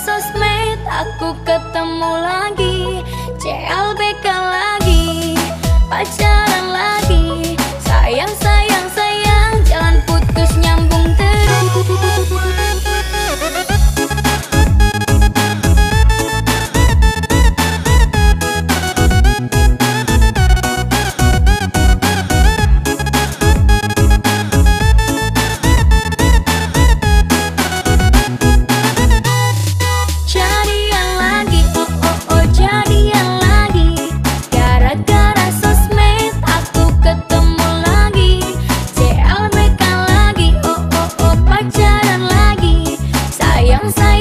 sosmed aku ketemu lagi. CLBK lagi. Pacar さい